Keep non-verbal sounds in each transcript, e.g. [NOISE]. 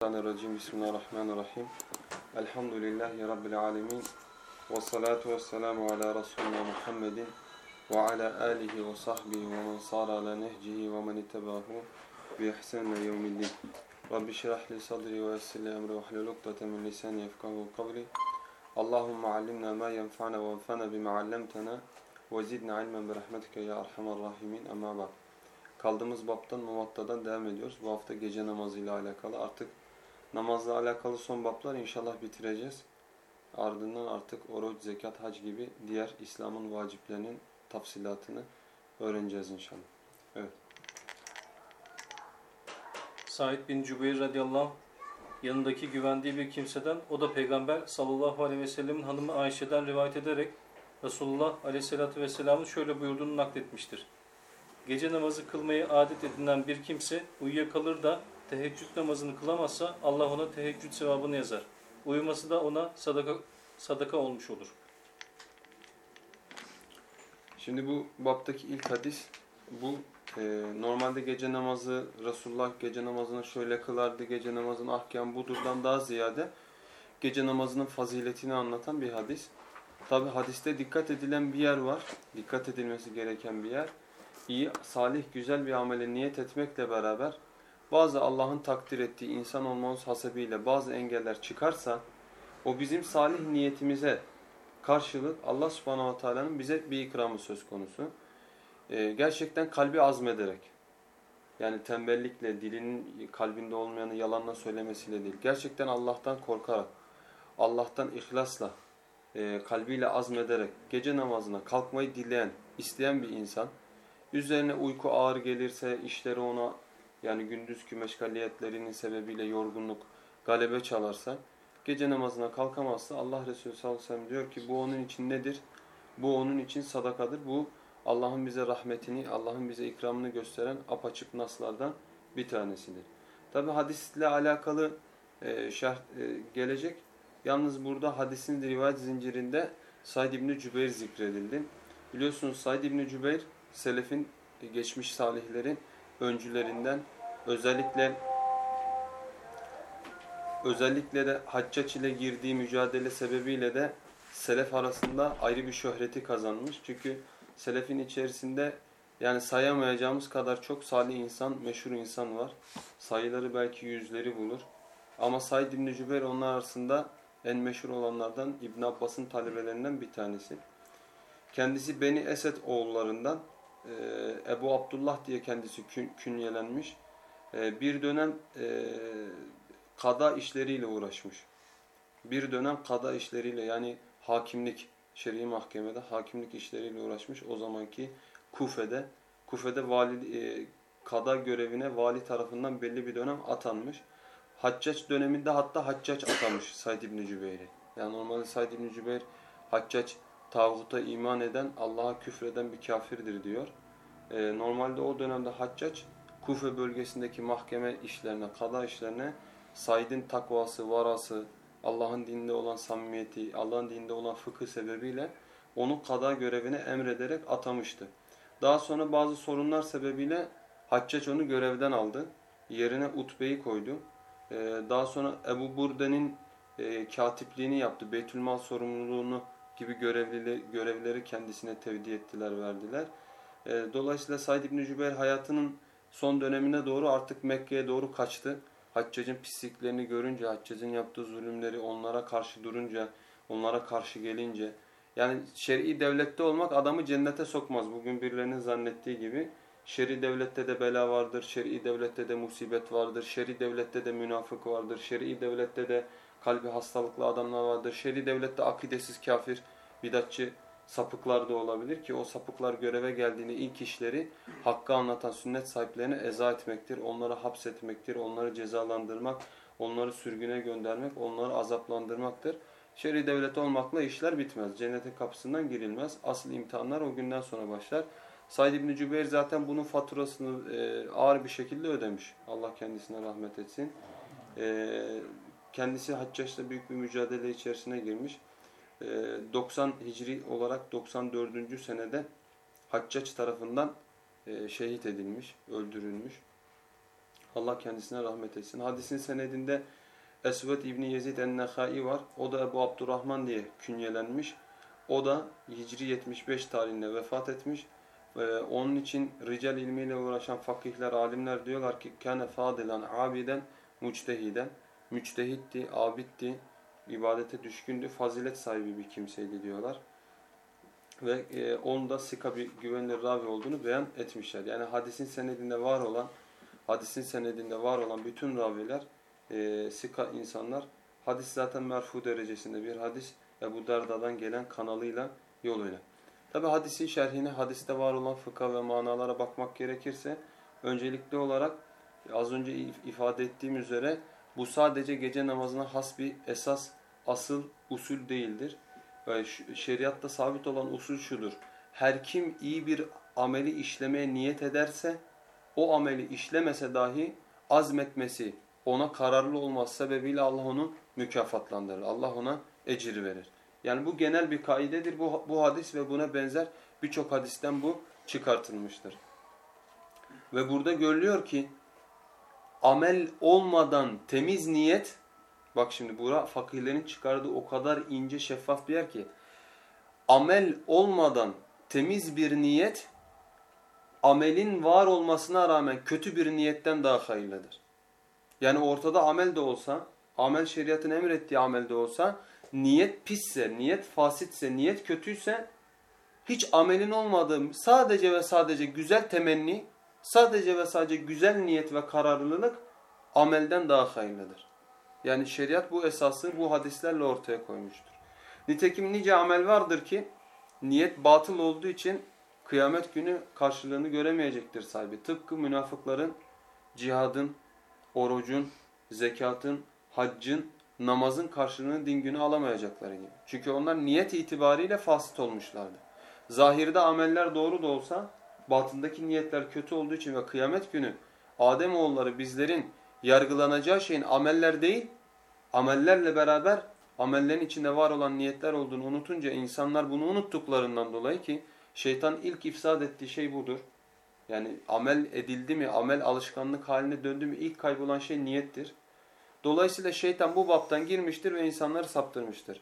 Bismillahirrahmanirrahim. Bismillahirrahmanirrahim. Elhamdülillahi Rabbil alemin. Ve salatu ve selamu ala Resulina Muhammedin ve ala alihi ve sahbihi ve men sara ala nehcihi ve men ittebahu bi ihsanla yevmiddin. Rabbi şirah li sadri ve yessir li emri ve hlul ukdete min lisani yefkahu kavli. Allahümme allimna ma yenfa'na ve enfa'na bima allamtana ve zidna ilmen bi rahmetike ya arhamar rahimin. Amma ba'd. Kaldığımız baptan muvattadan devam ediyoruz. Bu hafta gece namazıyla alakalı artık Namazla alakalı son bablar inşallah bitireceğiz. Ardından artık oruç, zekat, hac gibi diğer İslam'ın vaciplerinin tafsilatını öğreneceğiz inşallah. Evet. Said bin Cübeyr radıyallahu anh yanındaki güvendiği bir kimseden o da peygamber sallallahu aleyhi ve sellemin hanımı Ayşe'den rivayet ederek Resulullah aleyhissalatü vesselamın şöyle buyurduğunu nakletmiştir. Gece namazı kılmayı adet edinen bir kimse uyuyakalır da teheccüd namazını kılamazsa Allah ona teheccüd sevabını yazar. Uyuması da ona sadaka sadaka olmuş olur. Şimdi bu baptaki ilk hadis bu e, normalde gece namazı Resulullah gece namazını şöyle kılardı gece namazının ahkam budurdan daha ziyade gece namazının faziletini anlatan bir hadis. Tabi hadiste dikkat edilen bir yer var. Dikkat edilmesi gereken bir yer. İyi, salih, güzel bir amele niyet etmekle beraber bazı Allah'ın takdir ettiği insan olmamız hasebiyle bazı engeller çıkarsa o bizim salih niyetimize karşılık Allah subhanahu wa ta'ala'nın bize bir ikramı söz konusu. Ee, gerçekten kalbi azmederek yani tembellikle dilinin kalbinde olmayanı yalanla söylemesiyle değil. Gerçekten Allah'tan korkarak, Allah'tan ihlasla, e, kalbiyle azmederek gece namazına kalkmayı dileyen, isteyen bir insan üzerine uyku ağır gelirse, işleri ona yani gündüzkü meşgaliyetlerinin sebebiyle yorgunluk galebe çalarsa, gece namazına kalkamazsa Allah Resulü sallallahu aleyhi ve sellem diyor ki bu onun için nedir? Bu onun için sadakadır. Bu Allah'ın bize rahmetini, Allah'ın bize ikramını gösteren apaçık naslardan bir tanesidir. Tabi hadisle alakalı e, şerh e, gelecek. Yalnız burada hadisin rivayet zincirinde Said İbni Cübeyr zikredildi. Biliyorsunuz Said İbni Cübeyr, Selefin, geçmiş salihlerin öncülerinden özellikle özellikle de Haccaç ile girdiği mücadele sebebiyle de Selef arasında ayrı bir şöhreti kazanmış. Çünkü Selefin içerisinde yani sayamayacağımız kadar çok salih insan, meşhur insan var. Sayıları belki yüzleri bulur. Ama Said İbni Cübeyr onlar arasında en meşhur olanlardan İbn Abbas'ın talebelerinden bir tanesi. Kendisi Beni Esed oğullarından Ebu Abdullah diye kendisi kün, künyelenmiş. E, bir dönem e, kada işleriyle uğraşmış. Bir dönem kada işleriyle yani hakimlik, şer'i mahkemede hakimlik işleriyle uğraşmış. O zamanki Kufe'de, Kufe'de vali, e, kada görevine vali tarafından belli bir dönem atanmış. Haccaç döneminde hatta Haccaç atamış Said İbni Cübeyr'i. Yani normalde Said İbni Cübeyr Haccaç tağuta iman eden, Allah'a küfreden bir kafirdir diyor. Ee, normalde o dönemde Haccaç, Kufe bölgesindeki mahkeme işlerine, kada işlerine Said'in takvası, varası, Allah'ın dininde olan samimiyeti, Allah'ın dininde olan fıkıh sebebiyle onu kada görevine emrederek atamıştı. Daha sonra bazı sorunlar sebebiyle Haccaç onu görevden aldı. Yerine Utbe'yi koydu. Ee, daha sonra Ebu Burde'nin e, katipliğini yaptı. Beytülmal sorumluluğunu gibi görevlileri, görevleri kendisine tevdi ettiler, verdiler. E, dolayısıyla Said İbni Cübeyr hayatının son dönemine doğru artık Mekke'ye doğru kaçtı. Haccacın pisliklerini görünce, Haccacın yaptığı zulümleri onlara karşı durunca, onlara karşı gelince, yani şer'i devlette olmak adamı cennete sokmaz. Bugün birilerinin zannettiği gibi şer'i devlette de bela vardır, şer'i devlette de musibet vardır, şer'i devlette de münafık vardır, şer'i devlette de kalbi hastalıklı adamlar vardır. Şer'i devlette akidesiz kafir, bidatçı sapıklar da olabilir ki o sapıklar göreve geldiğinde ilk işleri hakkı anlatan sünnet sahiplerine eza etmektir. Onları hapsetmektir, onları cezalandırmak, onları sürgüne göndermek, onları azaplandırmaktır. Şer'i devlet olmakla işler bitmez. Cennetin kapısından girilmez. Asıl imtihanlar o günden sonra başlar. Said İbni Cübeyr zaten bunun faturasını e, ağır bir şekilde ödemiş. Allah kendisine rahmet etsin. E, kendisi Haccaç'ta büyük bir mücadele içerisine girmiş. 90 Hicri olarak 94. senede Haccaç tarafından şehit edilmiş, öldürülmüş. Allah kendisine rahmet etsin. Hadisin senedinde Esved İbni Yezid en-Nehai var. O da Ebu Abdurrahman diye künyelenmiş. O da Hicri 75 tarihinde vefat etmiş. Ee, onun için rical ilmiyle uğraşan fakihler, alimler diyorlar ki kâne fâdilen abiden müçtehiden. Müçtehitti, abitti, ibadete düşkündü, fazilet sahibi bir kimseydi diyorlar. Ve e, onun da sika bir güvenilir ravi olduğunu beyan etmişler. Yani hadisin senedinde var olan, hadisin senedinde var olan bütün raviler e, sika insanlar. Hadis zaten merfu derecesinde bir hadis. Ebu Derda'dan gelen kanalıyla, yoluyla. Tabi hadisin şerhine, hadiste var olan fıkha ve manalara bakmak gerekirse, öncelikli olarak az önce ifade ettiğim üzere bu sadece gece namazına has bir esas, asıl usul değildir. Şeriatta sabit olan usul şudur. Her kim iyi bir ameli işlemeye niyet ederse, o ameli işlemese dahi azmetmesi, ona kararlı olması sebebiyle Allah onu mükafatlandırır. Allah ona ecir verir. Yani bu genel bir kaidedir. Bu, bu hadis ve buna benzer birçok hadisten bu çıkartılmıştır. Ve burada görülüyor ki amel olmadan temiz niyet bak şimdi bura fakihlerin çıkardığı o kadar ince şeffaf bir yer ki amel olmadan temiz bir niyet amelin var olmasına rağmen kötü bir niyetten daha hayırlıdır. Yani ortada amel de olsa, amel şeriatın emrettiği amel de olsa niyet pisse, niyet fasitse, niyet kötüyse hiç amelin olmadığı sadece ve sadece güzel temenni, sadece ve sadece güzel niyet ve kararlılık amelden daha hayırlıdır. Yani şeriat bu esası bu hadislerle ortaya koymuştur. Nitekim nice amel vardır ki niyet batıl olduğu için kıyamet günü karşılığını göremeyecektir sahibi. Tıpkı münafıkların cihadın, orucun, zekatın, haccın, namazın karşılığını din günü alamayacakları gibi. Çünkü onlar niyet itibariyle fasit olmuşlardı. Zahirde ameller doğru da olsa batındaki niyetler kötü olduğu için ve kıyamet günü Ademoğulları bizlerin yargılanacağı şeyin ameller değil, amellerle beraber amellerin içinde var olan niyetler olduğunu unutunca insanlar bunu unuttuklarından dolayı ki şeytan ilk ifsad ettiği şey budur. Yani amel edildi mi, amel alışkanlık haline döndü mü ilk kaybolan şey niyettir. Dolayısıyla şeytan bu baptan girmiştir ve insanları saptırmıştır.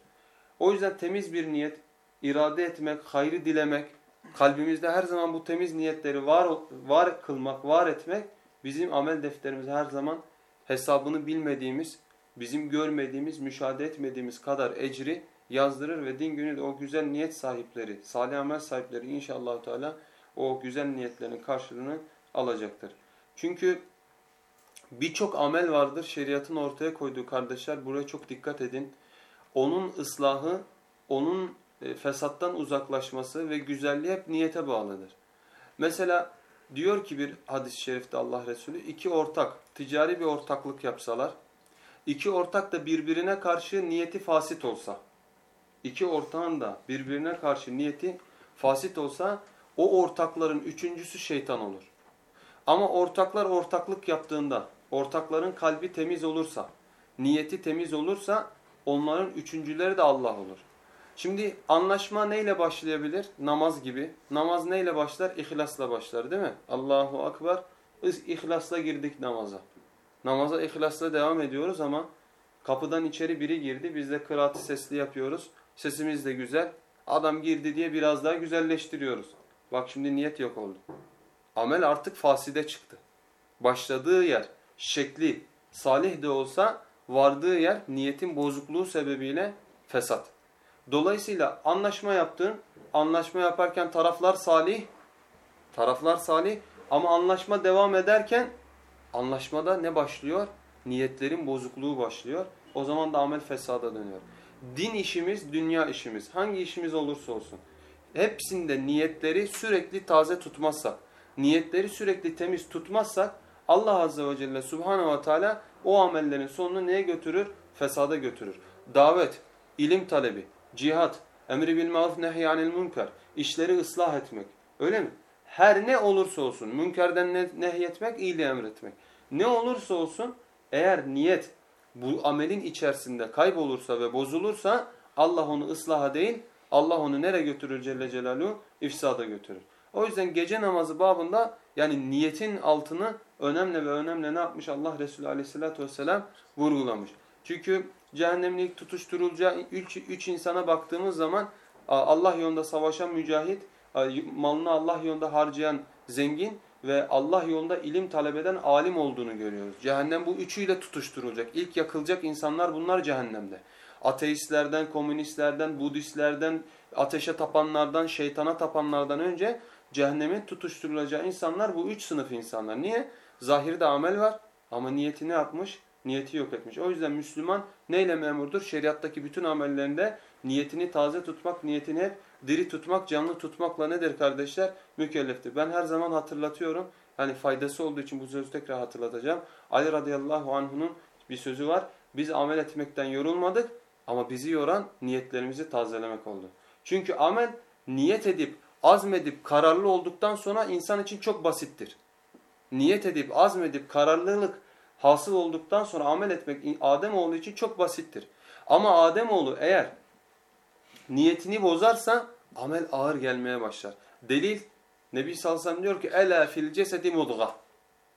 O yüzden temiz bir niyet, irade etmek, hayrı dilemek, kalbimizde her zaman bu temiz niyetleri var, var kılmak, var etmek bizim amel defterimize her zaman hesabını bilmediğimiz, bizim görmediğimiz, müşahede etmediğimiz kadar ecri yazdırır ve din günü de o güzel niyet sahipleri, salih amel sahipleri inşallah Teala o güzel niyetlerin karşılığını alacaktır. Çünkü birçok amel vardır şeriatın ortaya koyduğu kardeşler buraya çok dikkat edin. Onun ıslahı, onun e, fesattan uzaklaşması ve güzelliği hep niyete bağlıdır. Mesela diyor ki bir hadis-i şerifte Allah Resulü iki ortak ticari bir ortaklık yapsalar, iki ortak da birbirine karşı niyeti fasit olsa, iki ortağın da birbirine karşı niyeti fasit olsa o ortakların üçüncüsü şeytan olur. Ama ortaklar ortaklık yaptığında, ortakların kalbi temiz olursa, niyeti temiz olursa onların üçüncüleri de Allah olur. Şimdi anlaşma neyle başlayabilir? Namaz gibi. Namaz neyle başlar? İhlasla başlar değil mi? Allahu Akbar. Biz ihlasla girdik namaza. Namaza ihlasla devam ediyoruz ama kapıdan içeri biri girdi. Biz de kıraatı sesli yapıyoruz. Sesimiz de güzel. Adam girdi diye biraz daha güzelleştiriyoruz. Bak şimdi niyet yok oldu. Amel artık faside çıktı. Başladığı yer, şekli salih de olsa vardığı yer niyetin bozukluğu sebebiyle fesat. Dolayısıyla anlaşma yaptın, anlaşma yaparken taraflar salih, taraflar salih ama anlaşma devam ederken anlaşmada ne başlıyor? Niyetlerin bozukluğu başlıyor. O zaman da amel fesada dönüyor. Din işimiz, dünya işimiz. Hangi işimiz olursa olsun hepsinde niyetleri sürekli taze tutmazsak, niyetleri sürekli temiz tutmazsak Allah Azze ve Celle Subhanahu ve Teala o amellerin sonunu neye götürür? Fesada götürür. Davet, ilim talebi, cihat, emri bil maruf nehyanil münker, işleri ıslah etmek. Öyle mi? Her ne olursa olsun, münkerden nehyetmek, iyiliği emretmek. Ne olursa olsun eğer niyet bu amelin içerisinde kaybolursa ve bozulursa Allah onu ıslaha değil, Allah onu nereye götürür Celle Celaluhu? İfsada götürür. O yüzden gece namazı babında Yani niyetin altını önemli ve önemli ne yapmış Allah Resulü aleyhissalatü vesselam vurgulamış. Çünkü cehennemin ilk tutuşturulacağı üç, üç insana baktığımız zaman Allah yolunda savaşan mücahit, malını Allah yolunda harcayan zengin ve Allah yolunda ilim talep eden alim olduğunu görüyoruz. Cehennem bu üçüyle tutuşturulacak. İlk yakılacak insanlar bunlar cehennemde. Ateistlerden, komünistlerden, Budistlerden, ateşe tapanlardan, şeytana tapanlardan önce cehennemin tutuşturulacağı insanlar bu üç sınıf insanlar. Niye? Zahirde amel var ama niyeti ne yapmış? Niyeti yok etmiş. O yüzden Müslüman neyle memurdur? Şeriattaki bütün amellerinde niyetini taze tutmak, niyetini hep diri tutmak, canlı tutmakla nedir kardeşler? Mükelleftir. Ben her zaman hatırlatıyorum. Yani faydası olduğu için bu sözü tekrar hatırlatacağım. Ali radıyallahu anh'unun bir sözü var. Biz amel etmekten yorulmadık ama bizi yoran niyetlerimizi tazelemek oldu. Çünkü amel niyet edip, azmedip, kararlı olduktan sonra insan için çok basittir. Niyet edip, azmedip, kararlılık hasıl olduktan sonra amel etmek Ademoğlu için çok basittir. Ama Ademoğlu eğer niyetini bozarsa amel ağır gelmeye başlar. Delil Nebi sellem diyor ki ela fil cesedi mudga.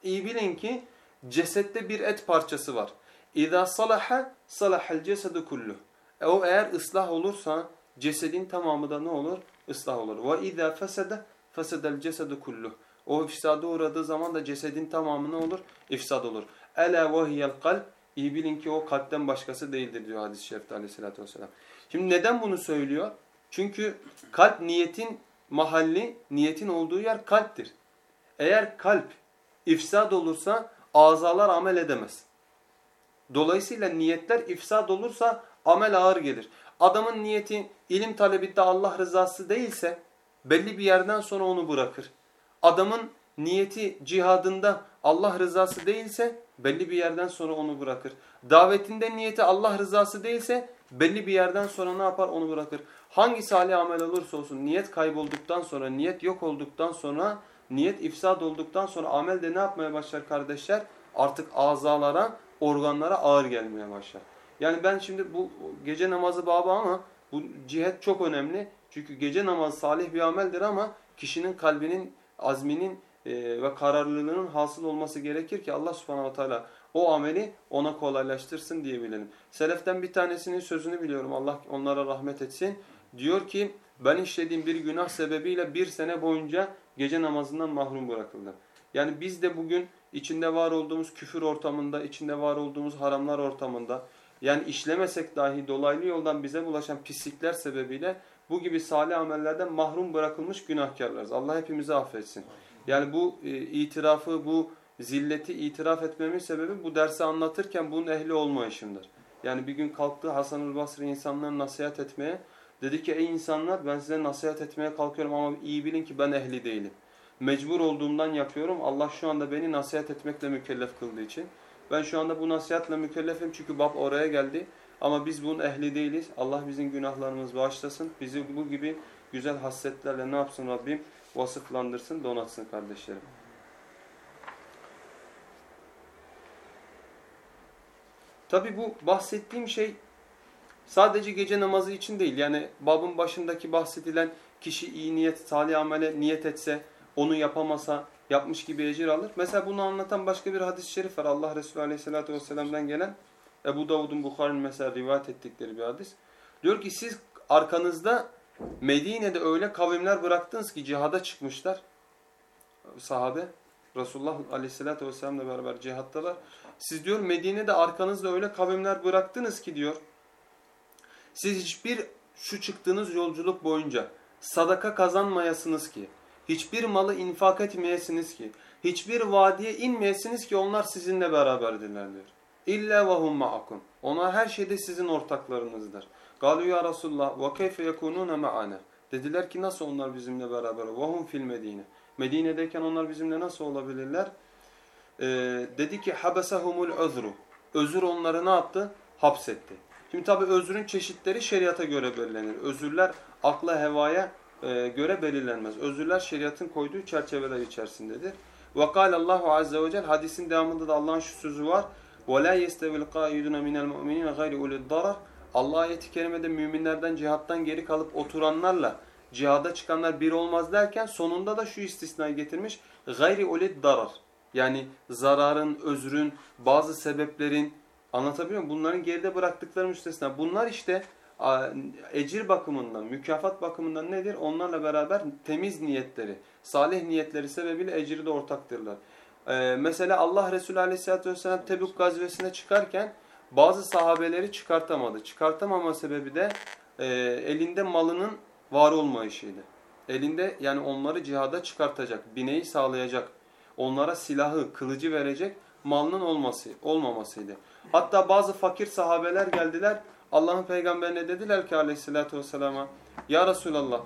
İyi bilin ki cesette bir et parçası var. İza salaha salahal cesedu kullu. E o eğer ıslah olursa cesedin tamamı da ne olur? Islah olur. Ve iza fesede fesedel cesedu kullu. O ifsada uğradığı zaman da cesedin tamamı ne olur? İfsad olur. Ela ve hiyel kalp. İyi bilin ki o kalpten başkası değildir diyor hadis-i şerifte aleyhissalatü vesselam. Şimdi neden bunu söylüyor? Çünkü kalp niyetin mahalli, niyetin olduğu yer kalptir. Eğer kalp ifsad olursa azalar amel edemez. Dolayısıyla niyetler ifsad olursa amel ağır gelir. Adamın niyeti ilim talebinde Allah rızası değilse belli bir yerden sonra onu bırakır. Adamın niyeti cihadında Allah rızası değilse belli bir yerden sonra onu bırakır. Davetinde niyeti Allah rızası değilse belli bir yerden sonra ne yapar onu bırakır. Hangi salih amel olursa olsun niyet kaybolduktan sonra, niyet yok olduktan sonra, niyet ifsad olduktan sonra amel de ne yapmaya başlar kardeşler? Artık azalara, organlara ağır gelmeye başlar. Yani ben şimdi bu gece namazı baba ama bu cihet çok önemli. Çünkü gece namazı salih bir ameldir ama kişinin kalbinin, azminin e, ve kararlılığının hasıl olması gerekir ki Allah subhanahu wa ta'ala o ameli ona kolaylaştırsın diye bilelim. Seleften bir tanesinin sözünü biliyorum. Allah onlara rahmet etsin. Diyor ki ben işlediğim bir günah sebebiyle bir sene boyunca gece namazından mahrum bırakıldım. Yani biz de bugün içinde var olduğumuz küfür ortamında, içinde var olduğumuz haramlar ortamında yani işlemesek dahi dolaylı yoldan bize bulaşan pislikler sebebiyle bu gibi salih amellerden mahrum bırakılmış günahkarlarız. Allah hepimizi affetsin. Yani bu e, itirafı, bu zilleti itiraf etmemin sebebi bu dersi anlatırken bunun ehli olmayışımdır. Yani bir gün kalktı Hasan-ül Basri insanlara nasihat etmeye. Dedi ki ey insanlar ben size nasihat etmeye kalkıyorum ama iyi bilin ki ben ehli değilim. Mecbur olduğumdan yapıyorum. Allah şu anda beni nasihat etmekle mükellef kıldığı için. Ben şu anda bu nasihatle mükellefim çünkü bab oraya geldi. Ama biz bunun ehli değiliz. Allah bizim günahlarımızı bağışlasın. Bizi bu gibi güzel hasletlerle ne yapsın Rabbim? Vasıflandırsın, donatsın kardeşlerim. Tabi bu bahsettiğim şey sadece gece namazı için değil. Yani babın başındaki bahsedilen kişi iyi niyet, salih amele niyet etse, onu yapamasa yapmış gibi ecir alır. Mesela bunu anlatan başka bir hadis-i şerif var. Allah Resulü Aleyhisselatü Vesselam'dan gelen Ebu Davud'un Bukhari'nin mesela rivayet ettikleri bir hadis. Diyor ki siz arkanızda Medine'de öyle kavimler bıraktınız ki cihada çıkmışlar. Sahabe Resulullah Aleyhisselatü Vesselam'la beraber cihattalar. Siz diyor Medine'de arkanızda öyle kavimler bıraktınız ki diyor. Siz hiçbir şu çıktığınız yolculuk boyunca sadaka kazanmayasınız ki. Hiçbir malı infak etmeyesiniz ki. Hiçbir vadiye inmeyesiniz ki onlar sizinle beraberdirler diyor. İlla ve hum ma'akum. Onlar her şeyde sizin ortaklarınızdır. Galu ya Resulullah ve keyfe yekunune ma'ana. Dediler ki nasıl onlar bizimle beraber? Ve hum fil Medine. Medine'deyken onlar bizimle nasıl olabilirler? Ee, dedi ki habesahumul özru. Özür onları ne yaptı? Hapsetti. Şimdi tabi özrün çeşitleri şeriata göre belirlenir. Özürler akla hevaya e, göre belirlenmez. Özürler şeriatın koyduğu çerçeveler içerisindedir. وَقَالَ Allahu عَزَّ ve Hadisin devamında da Allah'ın şu sözü var. وَلَا يَسْتَوِ الْقَائِدُونَ مِنَ الْمُؤْمِنِينَ غَيْرِ اُلِ الضَّرَرِ Allah ayeti kerimede müminlerden cihattan geri kalıp oturanlarla cihada çıkanlar bir olmaz derken sonunda da şu istisnayı getirmiş. Gayri ulid darar. Yani zararın, özrün, bazı sebeplerin anlatabiliyor muyum? Bunların geride bıraktıkları müstesna. Bunlar işte ecir bakımından, mükafat bakımından nedir? Onlarla beraber temiz niyetleri, salih niyetleri sebebiyle eciri de ortaktırlar. Ee, mesela Allah Resulü Aleyhisselatü Vesselam Tebük gazvesine çıkarken bazı sahabeleri çıkartamadı. Çıkartamama sebebi de e, elinde malının var olmayışıydı. Elinde yani onları cihada çıkartacak, bineyi sağlayacak, onlara silahı, kılıcı verecek malının olması, olmamasıydı. Hatta bazı fakir sahabeler geldiler. Allah'ın peygamberine dediler ki aleyhissalatü vesselama Ya Resulallah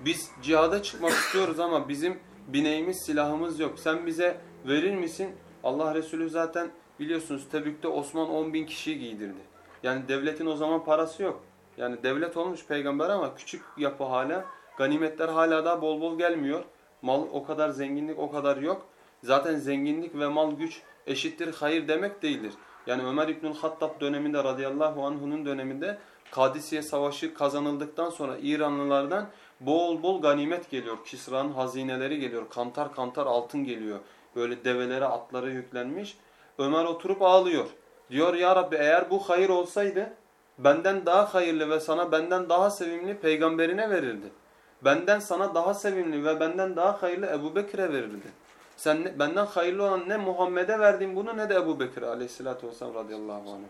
biz cihada çıkmak [LAUGHS] istiyoruz ama bizim bineğimiz, silahımız yok. Sen bize verir misin? Allah Resulü zaten biliyorsunuz Tebük'te Osman 10 bin kişiyi giydirdi. Yani devletin o zaman parası yok. Yani devlet olmuş peygamber ama küçük yapı hala. Ganimetler hala da bol bol gelmiyor. Mal o kadar zenginlik o kadar yok. Zaten zenginlik ve mal güç eşittir hayır demek değildir. Yani Ömer İbnül Hattab döneminde radıyallahu anh'unun döneminde Kadisiye Savaşı kazanıldıktan sonra İranlılardan bol bol ganimet geliyor. Kisra'nın hazineleri geliyor. Kantar kantar altın geliyor. Böyle develere atları yüklenmiş. Ömer oturup ağlıyor. Diyor ya Rabbi eğer bu hayır olsaydı benden daha hayırlı ve sana benden daha sevimli peygamberine verirdi. Benden sana daha sevimli ve benden daha hayırlı Ebu Bekir'e verirdi. Sen benden hayırlı olan ne Muhammed'e verdiğin bunu ne de Ebu Bekir aleyhissalatü vesselam radıyallahu anh.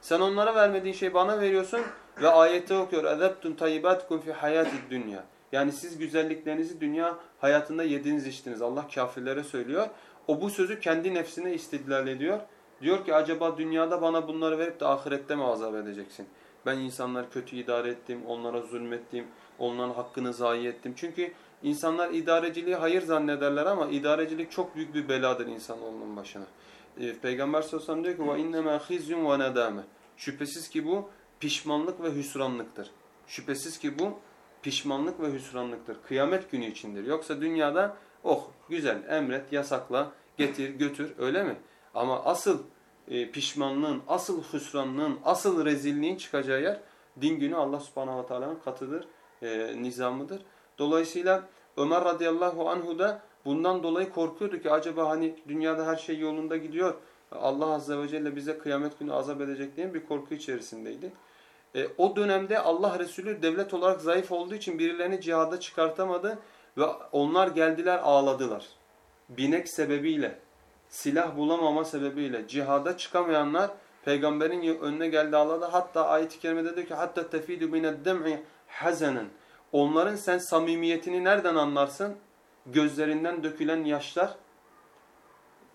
Sen onlara vermediğin şeyi bana veriyorsun ve ayette okuyor. اَذَبْتُمْ تَيِّبَاتِكُمْ fi hayati dünya. Yani siz güzelliklerinizi dünya hayatında yediniz içtiniz. Allah kafirlere söylüyor. O bu sözü kendi nefsine istidlal ediyor. Diyor ki acaba dünyada bana bunları verip de ahirette mi azap edeceksin? Ben insanları kötü idare ettim, onlara zulmettim, onların hakkını zayi ettim. Çünkü insanlar idareciliği hayır zannederler ama idarecilik çok büyük bir beladır insanoğlunun başına. Ee, Peygamber sallallahu aleyhi ve sellem diyor ki وَاِنَّمَا خِزْيُمْ وَنَدَامَ Şüphesiz ki bu pişmanlık ve hüsranlıktır. Şüphesiz ki bu pişmanlık ve hüsranlıktır. Kıyamet günü içindir. Yoksa dünyada oh güzel emret, yasakla, getir, götür öyle mi? Ama asıl e, pişmanlığın, asıl hüsranlığın, asıl rezilliğin çıkacağı yer din günü Allah subhanahu wa ta'ala'nın katıdır, e, nizamıdır. Dolayısıyla Ömer radıyallahu anhu da bundan dolayı korkuyordu ki acaba hani dünyada her şey yolunda gidiyor. Allah azze ve celle bize kıyamet günü azap edecek diye bir korku içerisindeydi. E, o dönemde Allah Resulü devlet olarak zayıf olduğu için birilerini cihada çıkartamadı ve onlar geldiler ağladılar. Binek sebebiyle, silah bulamama sebebiyle cihada çıkamayanlar peygamberin önüne geldi ağladı. Hatta ayet-i kerimede diyor ki hatta tefidu mined dem'i hazanen. Onların sen samimiyetini nereden anlarsın? Gözlerinden dökülen yaşlar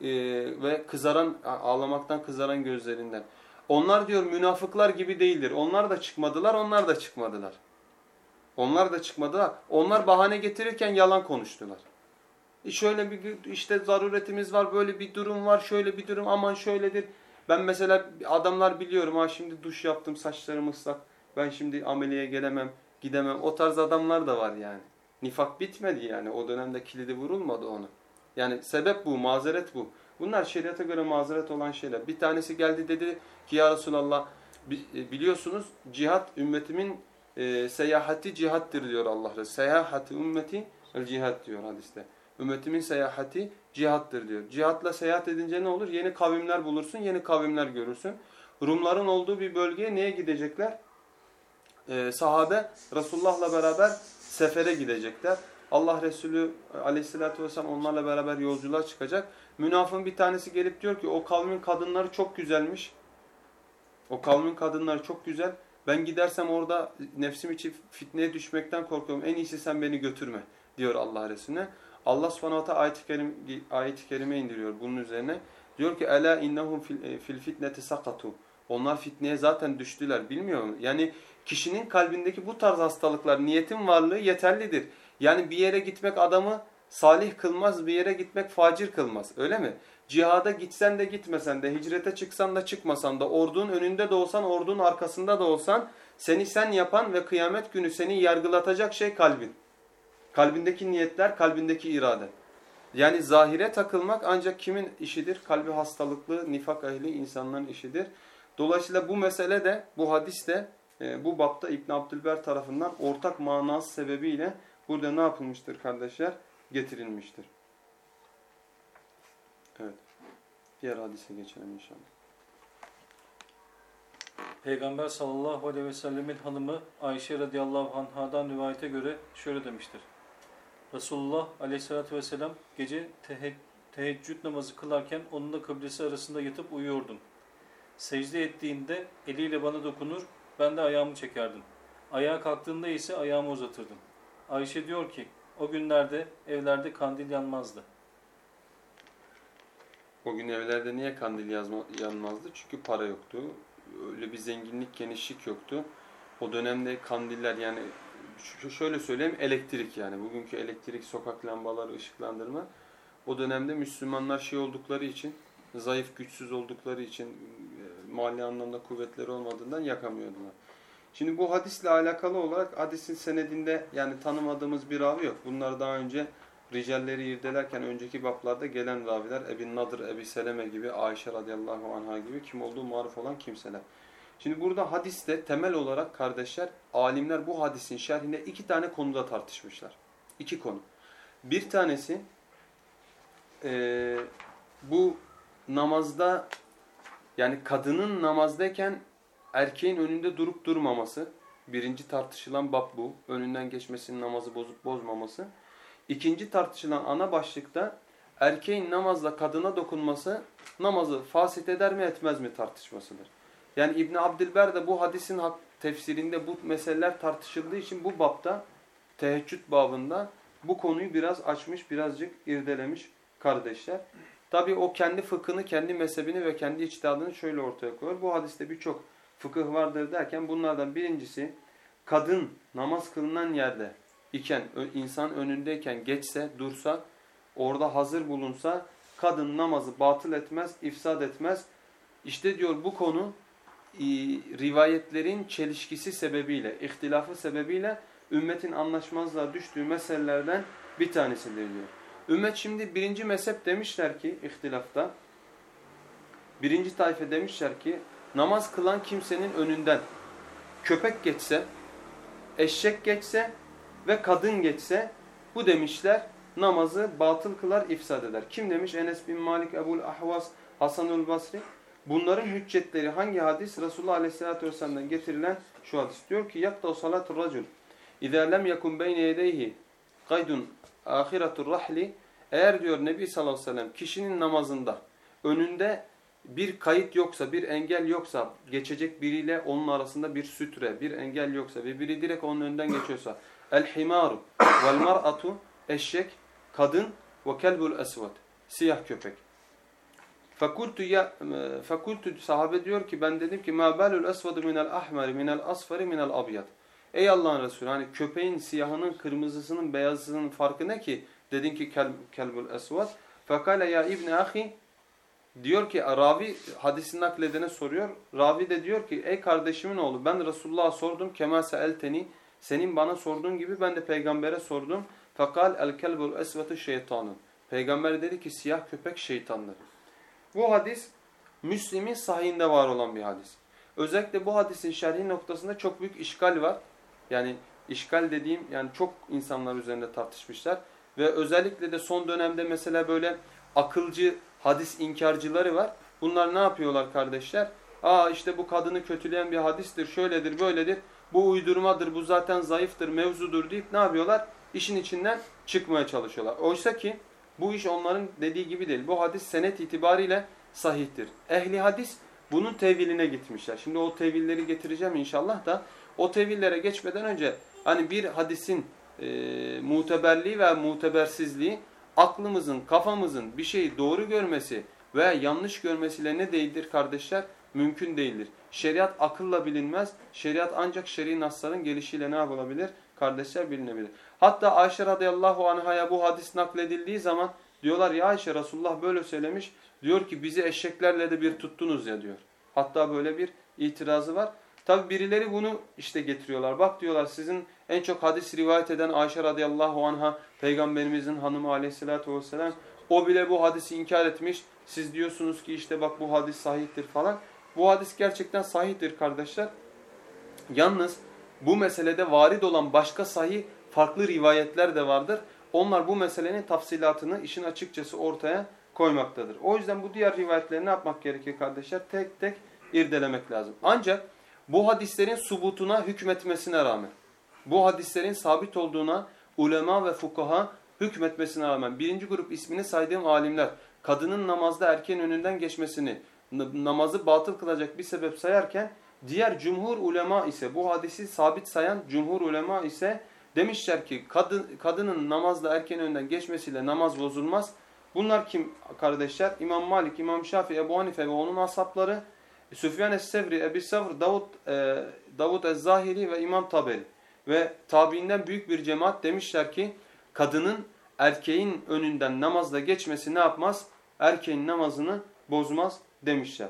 e, ve kızaran ağlamaktan kızaran gözlerinden. Onlar diyor münafıklar gibi değildir. Onlar da çıkmadılar, onlar da çıkmadılar. Onlar da çıkmadılar. Onlar bahane getirirken yalan konuştular. E şöyle bir işte zaruretimiz var, böyle bir durum var, şöyle bir durum aman şöyledir. Ben mesela adamlar biliyorum ha şimdi duş yaptım, saçlarım ıslak. Ben şimdi ameliyeye gelemem, gidemem. O tarz adamlar da var yani. Nifak bitmedi yani. O dönemde kilidi vurulmadı onu. Yani sebep bu, mazeret bu. Bunlar şeriata göre mazeret olan şeyler. Bir tanesi geldi dedi ki ya Resulallah e, biliyorsunuz cihat ümmetimin e, seyahati cihattır diyor Allah Resulü. Seyahati ümmeti el cihat diyor hadiste. Ümmetimin seyahati cihattır diyor. Cihatla seyahat edince ne olur? Yeni kavimler bulursun, yeni kavimler görürsün. Rumların olduğu bir bölgeye neye gidecekler? Ee, sahabe Resulullah'la beraber sefere gidecekler. Allah Resulü aleyhissalatü vesselam onlarla beraber yolculuğa çıkacak. Münafığın bir tanesi gelip diyor ki o kavmin kadınları çok güzelmiş. O kavmin kadınları çok güzel. Ben gidersem orada nefsim için fitneye düşmekten korkuyorum. En iyisi sen beni götürme diyor Allah Resulüne. Allah subhanahu teala ayet-i kerim, ayet kerime indiriyor bunun üzerine. Diyor ki ela innahum fil, e, fil fitneti sakatu. Onlar fitneye zaten düştüler bilmiyor mu? Yani kişinin kalbindeki bu tarz hastalıklar niyetin varlığı yeterlidir. Yani bir yere gitmek adamı salih kılmaz, bir yere gitmek facir kılmaz. Öyle mi? Cihada gitsen de gitmesen de, hicrete çıksan da çıkmasan da, ordunun önünde de olsan, ordunun arkasında da olsan, seni sen yapan ve kıyamet günü seni yargılatacak şey kalbin. Kalbindeki niyetler, kalbindeki irade. Yani zahire takılmak ancak kimin işidir? Kalbi hastalıklı, nifak ehli insanların işidir. Dolayısıyla bu mesele de, bu hadis de e, bu bapta İbn Abdülber tarafından ortak manası sebebiyle burada ne yapılmıştır kardeşler? Getirilmiştir. Evet. Diğer hadise geçelim inşallah. Peygamber sallallahu aleyhi ve sellemin hanımı Ayşe radıyallahu anhadan rivayete göre şöyle demiştir. Resulullah aleyhissalatü vesselam gece tehe teheccüd namazı kılarken onunla kıblesi arasında yatıp uyuyordum. Secde ettiğinde eliyle bana dokunur, ben de ayağımı çekerdim. Ayağa kalktığında ise ayağımı uzatırdım. Ayşe diyor ki, o günlerde evlerde kandil yanmazdı. O gün evlerde niye kandil yazma, yanmazdı? Çünkü para yoktu. Öyle bir zenginlik, genişlik yoktu. O dönemde kandiller yani şöyle söyleyeyim elektrik yani. Bugünkü elektrik, sokak lambaları, ışıklandırma. O dönemde Müslümanlar şey oldukları için, zayıf, güçsüz oldukları için, e, mali anlamda kuvvetleri olmadığından yakamıyordular. Şimdi bu hadisle alakalı olarak hadisin senedinde yani tanımadığımız bir ravi yok. Bunlar daha önce ricalleri irdelerken önceki baplarda gelen raviler Ebi Nadır, Ebi Seleme gibi, Ayşe radıyallahu anha gibi kim olduğu maruf olan kimseler. Şimdi burada hadiste temel olarak kardeşler, alimler bu hadisin şerhinde iki tane konuda tartışmışlar. İki konu. Bir tanesi e, bu namazda yani kadının namazdayken erkeğin önünde durup durmaması. Birinci tartışılan bab bu. Önünden geçmesinin namazı bozup bozmaması. İkinci tartışılan ana başlıkta erkeğin namazda kadına dokunması namazı fasit eder mi etmez mi tartışmasıdır. Yani İbn Abdilber de bu hadisin tefsirinde bu meseleler tartışıldığı için bu bapta teheccüd babında bu konuyu biraz açmış, birazcık irdelemiş kardeşler. Tabi o kendi fıkhını, kendi mezhebini ve kendi içtihadını şöyle ortaya koyuyor. Bu hadiste birçok fıkıh vardır derken bunlardan birincisi kadın namaz kılınan yerde iken, insan önündeyken geçse, dursa, orada hazır bulunsa kadın namazı batıl etmez, ifsad etmez. İşte diyor bu konu rivayetlerin çelişkisi sebebiyle, ihtilafı sebebiyle ümmetin anlaşmazlığa düştüğü meselelerden bir tanesidir diyor. Ümmet şimdi birinci mezhep demişler ki ihtilafta, birinci tayfe demişler ki namaz kılan kimsenin önünden köpek geçse, eşek geçse ve kadın geçse bu demişler namazı batıl kılar, ifsad eder. Kim demiş? Enes bin Malik, Ebul Ahvas, Hasanul Basri. Bunların hüccetleri hangi hadis? Resulullah Aleyhisselatü Vesselam'dan getirilen şu hadis. Diyor ki yakta salatul racul. İzâ lem yekun beyne yedeyhi gaydun ahiretur rahli. Eğer diyor Nebi sallallahu aleyhi ve kişinin namazında önünde bir kayıt yoksa, bir engel yoksa, geçecek biriyle onun arasında bir sütre, bir engel yoksa ve biri direkt onun önden geçiyorsa el himaru vel mar'atu eşek, kadın ve kelbul esvad siyah köpek. Fakultu ya fakultu sahabe diyor ki ben dedim ki ma balul esvadu minel ahmar minel asfari minel abyad. Ey Allah'ın Resulü hani köpeğin siyahının, kırmızısının, beyazının farkı ne ki? Dedin ki kel, kelbul esvad. Fakale ya ibni ahi diyor ki ravi hadisi nakledene soruyor. Ravi de diyor ki ey kardeşimin oğlu ben Resulullah'a sordum. Kema seelteni senin bana sorduğun gibi ben de peygambere sordum. Fakal el kelbul esvatu şeytanın. Peygamber dedi ki siyah köpek şeytandır. Bu hadis Müslim'in sahihinde var olan bir hadis. Özellikle bu hadisin şerhi noktasında çok büyük işgal var. Yani işgal dediğim yani çok insanlar üzerinde tartışmışlar. Ve özellikle de son dönemde mesela böyle akılcı hadis inkarcıları var. Bunlar ne yapıyorlar kardeşler? Aa işte bu kadını kötüleyen bir hadistir, şöyledir, böyledir. Bu uydurmadır, bu zaten zayıftır, mevzudur deyip ne yapıyorlar? İşin içinden çıkmaya çalışıyorlar. Oysa ki bu iş onların dediği gibi değil. Bu hadis senet itibariyle sahihtir. Ehli hadis bunun teviline gitmişler. Şimdi o tevilleri getireceğim inşallah da o tevillere geçmeden önce hani bir hadisin e, muteberliği ve mutebersizliği aklımızın, kafamızın bir şeyi doğru görmesi veya yanlış görmesiyle ne değildir kardeşler? Mümkün değildir. Şeriat akılla bilinmez. Şeriat ancak şer'i nasların gelişiyle ne yapılabilir? Kardeşler bilinebilir. Hatta Ayşe radıyallahu anhaya bu hadis nakledildiği zaman diyorlar ya Ayşe Resulullah böyle söylemiş. Diyor ki bizi eşeklerle de bir tuttunuz ya diyor. Hatta böyle bir itirazı var. Tabi birileri bunu işte getiriyorlar. Bak diyorlar sizin en çok hadis rivayet eden Ayşe radıyallahu anha peygamberimizin hanımı aleyhissalatü vesselam o bile bu hadisi inkar etmiş. Siz diyorsunuz ki işte bak bu hadis sahihtir falan. Bu hadis gerçekten sahihtir kardeşler. Yalnız bu meselede varid olan başka sahih farklı rivayetler de vardır. Onlar bu meselenin tafsilatını işin açıkçası ortaya koymaktadır. O yüzden bu diğer rivayetleri ne yapmak gerekir kardeşler? Tek tek irdelemek lazım. Ancak bu hadislerin subutuna hükmetmesine rağmen, bu hadislerin sabit olduğuna ulema ve fukaha hükmetmesine rağmen birinci grup ismini saydığım alimler kadının namazda erkeğin önünden geçmesini namazı batıl kılacak bir sebep sayarken diğer cumhur ulema ise bu hadisi sabit sayan cumhur ulema ise demişler ki kadın, kadının namazda erkeğin önünden geçmesiyle namaz bozulmaz. Bunlar kim kardeşler? İmam Malik, İmam Şafii, Ebu Hanife ve onun ashabları, Süfyan Es-Sevri, Ebi Savr, Davud, e, Davud Ez-Zahiri ve İmam Taberi. Ve tabiinden büyük bir cemaat demişler ki kadının erkeğin önünden namazda geçmesi ne yapmaz? Erkeğin namazını bozmaz demişler.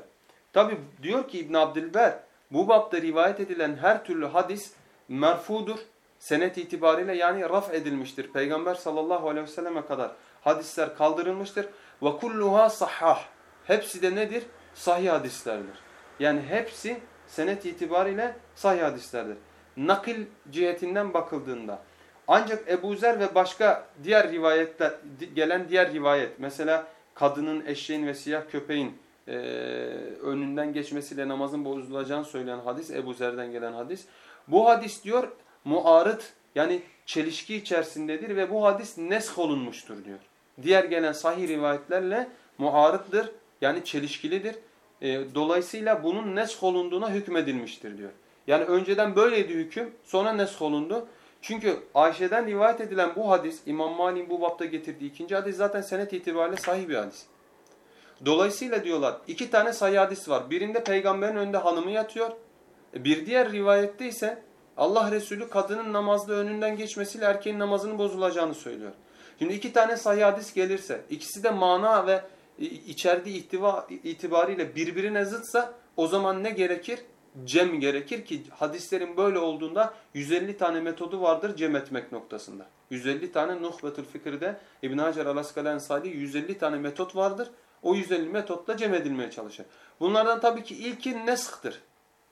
Tabi diyor ki İbn Abdülber bu bapta rivayet edilen her türlü hadis merfudur. Senet itibariyle yani raf edilmiştir. Peygamber sallallahu aleyhi ve selleme kadar hadisler kaldırılmıştır. Ve kulluha sahhah. Hepsi de nedir? Sahih hadislerdir. Yani hepsi senet itibariyle sahih hadislerdir. Nakil cihetinden bakıldığında ancak Ebu Zer ve başka diğer rivayetler gelen diğer rivayet mesela kadının, eşeğin ve siyah köpeğin e, önünden geçmesiyle namazın bozulacağını söyleyen hadis Ebu Zer'den gelen hadis. Bu hadis diyor muarıt yani çelişki içerisindedir ve bu hadis nesk olunmuştur diyor. Diğer gelen sahih rivayetlerle muarıttır yani çelişkilidir. E, dolayısıyla bunun nesk olunduğuna hükmedilmiştir diyor. Yani önceden böyleydi hüküm sonra nesk olundu. Çünkü Ayşe'den rivayet edilen bu hadis İmam Malik'in bu bapta getirdiği ikinci hadis zaten senet itibariyle sahih bir hadis. Dolayısıyla diyorlar iki tane sahih hadis var. Birinde peygamberin önünde hanımı yatıyor. E, bir diğer rivayette ise Allah Resulü kadının namazda önünden geçmesiyle erkeğin namazının bozulacağını söylüyor. Şimdi iki tane sahih hadis gelirse ikisi de mana ve içerdiği ihtiva itibariyle birbirine zıtsa o zaman ne gerekir? Cem gerekir ki hadislerin böyle olduğunda 150 tane metodu vardır cem etmek noktasında. 150 tane Nuhbetul Fikir'de İbn Hacer al-Asqalani 150 tane metot vardır. O 150 metotla cem edilmeye çalışır. Bunlardan tabii ki ilki nesktır.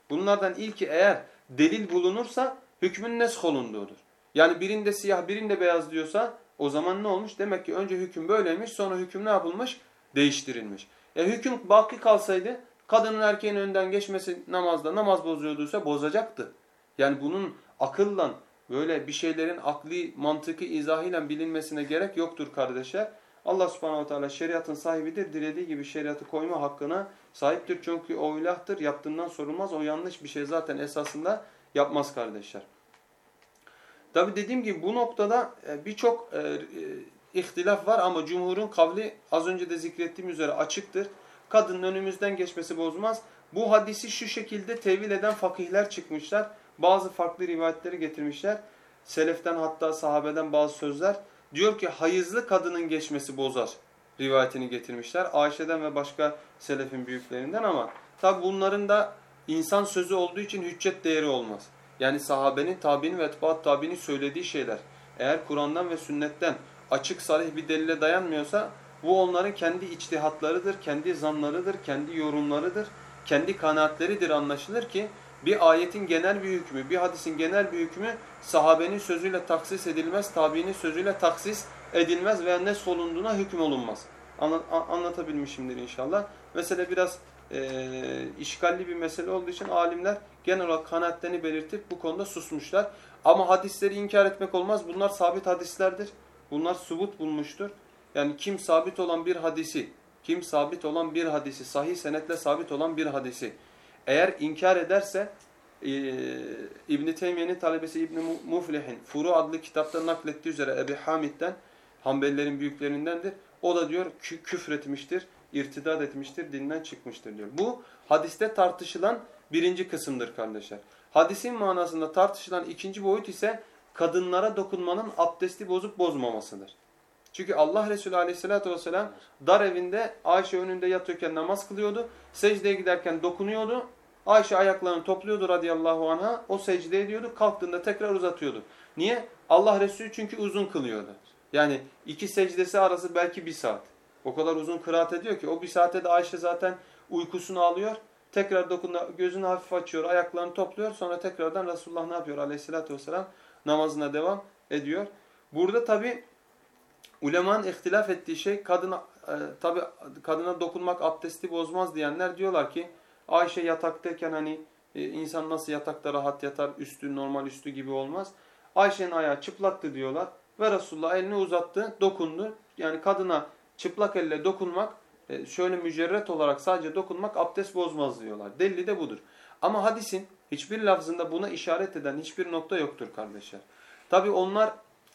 Bunlardan ilki eğer delil bulunursa hükmün nesk olunduğudur. Yani birinde siyah birinde beyaz diyorsa o zaman ne olmuş? Demek ki önce hüküm böyleymiş sonra hüküm ne yapılmış? Değiştirilmiş. E hüküm baki kalsaydı kadının erkeğin önden geçmesi namazda namaz bozuyorduysa bozacaktı. Yani bunun akılla böyle bir şeylerin akli mantıki izahıyla bilinmesine gerek yoktur kardeşler. Allah subhanahu teala şeriatın sahibidir. Dilediği gibi şeriatı koyma hakkına sahiptir. Çünkü o ilahtır. Yaptığından sorulmaz. O yanlış bir şey zaten esasında yapmaz kardeşler. Tabi dediğim gibi bu noktada e, birçok e, e, ihtilaf var ama cumhurun kavli az önce de zikrettiğim üzere açıktır. Kadının önümüzden geçmesi bozmaz. Bu hadisi şu şekilde tevil eden fakihler çıkmışlar. Bazı farklı rivayetleri getirmişler. Seleften hatta sahabeden bazı sözler. Diyor ki hayızlı kadının geçmesi bozar rivayetini getirmişler. Ayşe'den ve başka selefin büyüklerinden ama tabi bunların da insan sözü olduğu için hüccet değeri olmaz. Yani sahabenin, tabi'nin ve etbaat tabi'nin söylediği şeyler eğer Kur'an'dan ve sünnetten açık sarih bir delile dayanmıyorsa bu onların kendi içtihatlarıdır, kendi zanlarıdır, kendi yorumlarıdır, kendi kanaatleridir anlaşılır ki bir ayetin genel bir hükmü, bir hadisin genel bir hükmü sahabenin sözüyle taksis edilmez, tabiinin sözüyle taksis edilmez veya ne solunduğuna hüküm olunmaz. Anlat, anlatabilmişimdir inşallah. Mesele biraz e, işgalli bir mesele olduğu için alimler genel olarak kanaatlerini belirtip bu konuda susmuşlar. Ama hadisleri inkar etmek olmaz. Bunlar sabit hadislerdir. Bunlar subut bulmuştur. Yani kim sabit olan bir hadisi, kim sabit olan bir hadisi, sahih senetle sabit olan bir hadisi eğer inkar ederse e, İbn Teymiye'nin talebesi İbn Muflih'in Furu adlı kitapta naklettiği üzere Ebi Hamid'den Hanbelilerin büyüklerindendir. O da diyor kü küfretmiştir, irtidat etmiştir, dinden çıkmıştır diyor. Bu hadiste tartışılan birinci kısımdır kardeşler. Hadisin manasında tartışılan ikinci boyut ise kadınlara dokunmanın abdesti bozup bozmamasıdır. Çünkü Allah Resulü aleyhissalatü vesselam dar evinde Ayşe önünde yatıyorken namaz kılıyordu. Secdeye giderken dokunuyordu. Ayşe ayaklarını topluyordu radıyallahu anha. O secde ediyordu. Kalktığında tekrar uzatıyordu. Niye? Allah Resulü çünkü uzun kılıyordu. Yani iki secdesi arası belki bir saat. O kadar uzun kıraat ediyor ki o bir saate de Ayşe zaten uykusunu alıyor. Tekrar dokunduğunda gözünü hafif açıyor, ayaklarını topluyor. Sonra tekrardan Resulullah ne yapıyor aleyhissalatü vesselam? Namazına devam ediyor. Burada tabi ulemanın ihtilaf ettiği şey kadına e, tabi kadına dokunmak abdesti bozmaz diyenler diyorlar ki Ayşe yataktayken hani e, insan nasıl yatakta rahat yatar üstü normal üstü gibi olmaz. Ayşe'nin ayağı çıplaktı diyorlar ve Resulullah elini uzattı dokundu. Yani kadına çıplak elle dokunmak e, şöyle mücerret olarak sadece dokunmak abdest bozmaz diyorlar. Delili de budur. Ama hadisin hiçbir lafzında buna işaret eden hiçbir nokta yoktur kardeşler. Tabi onlar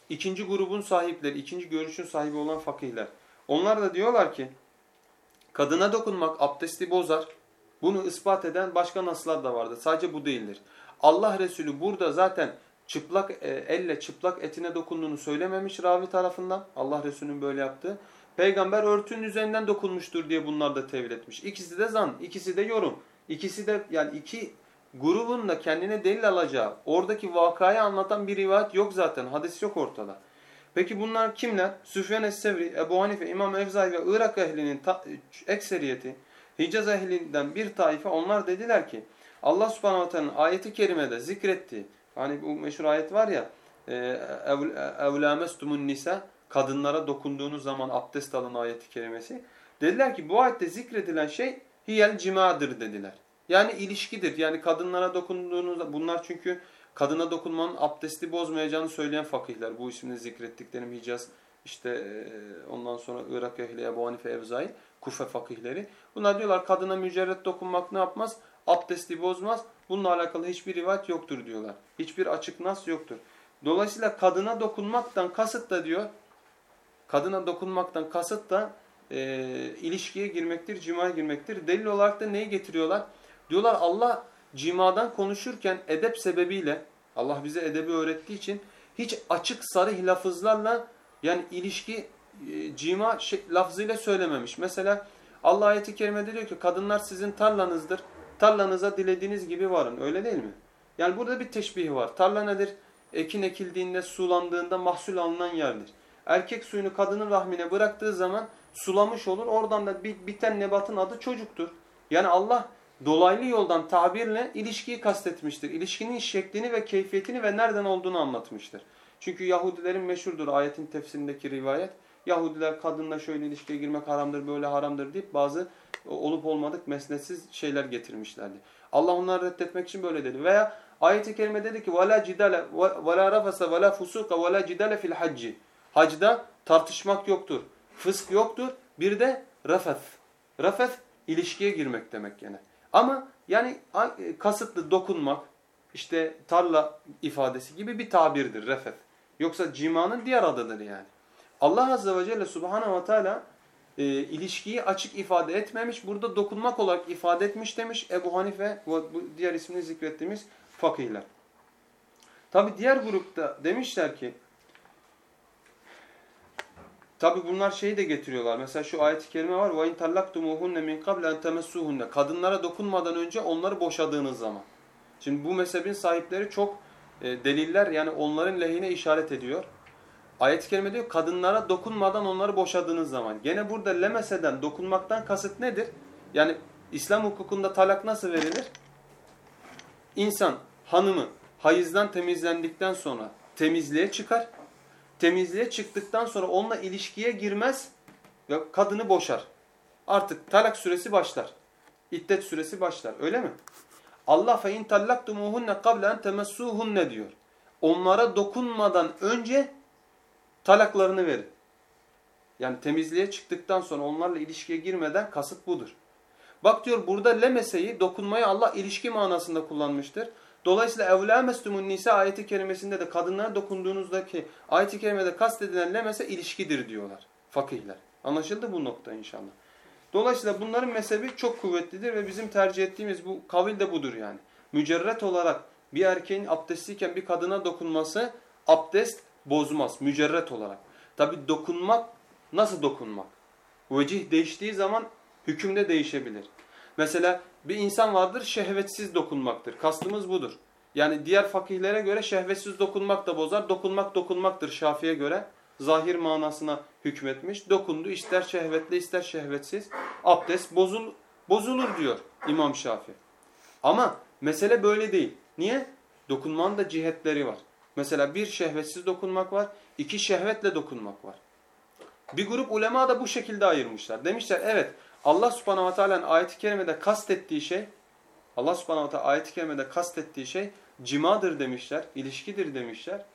ikinci grubun sahipleri, ikinci görüşün sahibi olan fakihler. Onlar da diyorlar ki kadına dokunmak abdesti bozar. Bunu ispat eden başka naslar da vardır. Sadece bu değildir. Allah Resulü burada zaten çıplak e, elle çıplak etine dokunduğunu söylememiş ravi tarafından. Allah Resulü'nün böyle yaptığı. Peygamber örtünün üzerinden dokunmuştur diye bunlar da tevil etmiş. İkisi de zan, ikisi de yorum. İkisi de yani iki grubun da kendine delil alacağı, oradaki vakayı anlatan bir rivayet yok zaten. Hadis yok ortada. Peki bunlar kimler? Süfyan Es-Sevri, Ebu Hanife, İmam Evzai ve Irak ehlinin ekseriyeti, Hicaz ehlinden bir taife onlar dediler ki Allah subhanahu teala'nın ayeti kerimede zikrettiği hani bu meşhur ayet var ya evlamestumun nisa kadınlara dokunduğunuz zaman abdest alın ayeti kerimesi. Dediler ki bu ayette zikredilen şey hiyel cimadır dediler. Yani ilişkidir. Yani kadınlara dokunduğunuzda bunlar çünkü kadına dokunmanın abdesti bozmayacağını söyleyen fakihler. Bu isimle zikrettiklerim Hicaz işte ondan sonra Irak ehli Ebu Hanife Evzai Kufe fakihleri. Bunlar diyorlar kadına mücerret dokunmak ne yapmaz? Abdesti bozmaz. Bununla alakalı hiçbir rivayet yoktur diyorlar. Hiçbir açık nas yoktur. Dolayısıyla kadına dokunmaktan kasıt da diyor kadına dokunmaktan kasıt da e, ilişkiye girmektir, cimaya girmektir. Delil olarak da neyi getiriyorlar? Diyorlar Allah cimadan konuşurken edep sebebiyle, Allah bize edebi öğrettiği için hiç açık sarı lafızlarla yani ilişki e, cima şey, lafzıyla söylememiş. Mesela Allah ayeti kerimede diyor ki kadınlar sizin tarlanızdır. Tarlanıza dilediğiniz gibi varın. Öyle değil mi? Yani burada bir teşbih var. Tarla nedir? Ekin ekildiğinde, sulandığında mahsul alınan yerdir. Erkek suyunu kadının rahmine bıraktığı zaman sulamış olur. Oradan da biten nebatın adı çocuktur. Yani Allah dolaylı yoldan tabirle ilişkiyi kastetmiştir. İlişkinin şeklini ve keyfiyetini ve nereden olduğunu anlatmıştır. Çünkü Yahudilerin meşhurdur ayetin tefsirindeki rivayet. Yahudiler kadınla şöyle ilişkiye girmek haramdır, böyle haramdır deyip bazı olup olmadık mesnetsiz şeyler getirmişlerdi. Allah onları reddetmek için böyle dedi. Veya ayet-i kerime dedi ki وَلَا جِدَلَ وَلَا رَفَسَ وَلَا فُسُوقَ وَلَا جِدَلَ فِي الْحَجِّ Hacda tartışmak yoktur. Fısk yoktur. Bir de rafet. Rafet ilişkiye girmek demek gene. Ama yani kasıtlı dokunmak, işte tarla ifadesi gibi bir tabirdir refet. Yoksa cimanın diğer adıdır yani. Allah Azze ve Celle Subhanahu ve Teala e, ilişkiyi açık ifade etmemiş. Burada dokunmak olarak ifade etmiş demiş Ebu Hanife ve bu diğer ismini zikrettiğimiz fakihler. Tabi diğer grupta demişler ki Tabi bunlar şeyi de getiriyorlar. Mesela şu ayet-i kerime var. وَاِنْ تَلَّقْتُمُوهُنَّ مِنْ قَبْلَ اَنْ تَمَسُّوهُنَّ Kadınlara dokunmadan önce onları boşadığınız zaman. Şimdi bu mezhebin sahipleri çok e, deliller yani onların lehine işaret ediyor. Ayet-i kerime diyor kadınlara dokunmadan onları boşadığınız zaman. Gene burada lemeseden dokunmaktan kasıt nedir? Yani İslam hukukunda talak nasıl verilir? İnsan hanımı hayızdan temizlendikten sonra temizliğe çıkar. Temizliğe çıktıktan sonra onunla ilişkiye girmez ve kadını boşar. Artık talak süresi başlar. İddet süresi başlar. Öyle mi? Allah fe in tallaktumuhunne qabla en temessuhunne diyor. Onlara dokunmadan önce talaklarını verin. Yani temizliğe çıktıktan sonra onlarla ilişkiye girmeden kasıt budur. Bak diyor burada lemeseyi dokunmayı Allah ilişki manasında kullanmıştır. Dolayısıyla evlâmestumun nisa ayeti kerimesinde de kadınlara dokunduğunuzdaki ayeti kerimede kastedilen lemese ilişkidir diyorlar fakihler. Anlaşıldı bu nokta inşallah. Dolayısıyla bunların mezhebi çok kuvvetlidir ve bizim tercih ettiğimiz bu kavil de budur yani. Mücerret olarak bir erkeğin abdestliyken bir kadına dokunması abdest bozmaz mücerret olarak. Tabi dokunmak nasıl dokunmak? Vecih değiştiği zaman hükümde değişebilir. Mesela bir insan vardır şehvetsiz dokunmaktır. Kastımız budur. Yani diğer fakihlere göre şehvetsiz dokunmak da bozar. Dokunmak dokunmaktır Şafi'ye göre. Zahir manasına hükmetmiş. Dokundu ister şehvetli ister şehvetsiz. Abdest bozul bozulur diyor İmam Şafii. Ama mesele böyle değil. Niye? Dokunmanın da cihetleri var. Mesela bir şehvetsiz dokunmak var, iki şehvetle dokunmak var. Bir grup ulema da bu şekilde ayırmışlar. Demişler evet Allah subhanahu ve teala'nın ayet-i kerimede kastettiği şey Allah subhanahu ve teala ayet-i kerimede kastettiği şey cimadır demişler, ilişkidir demişler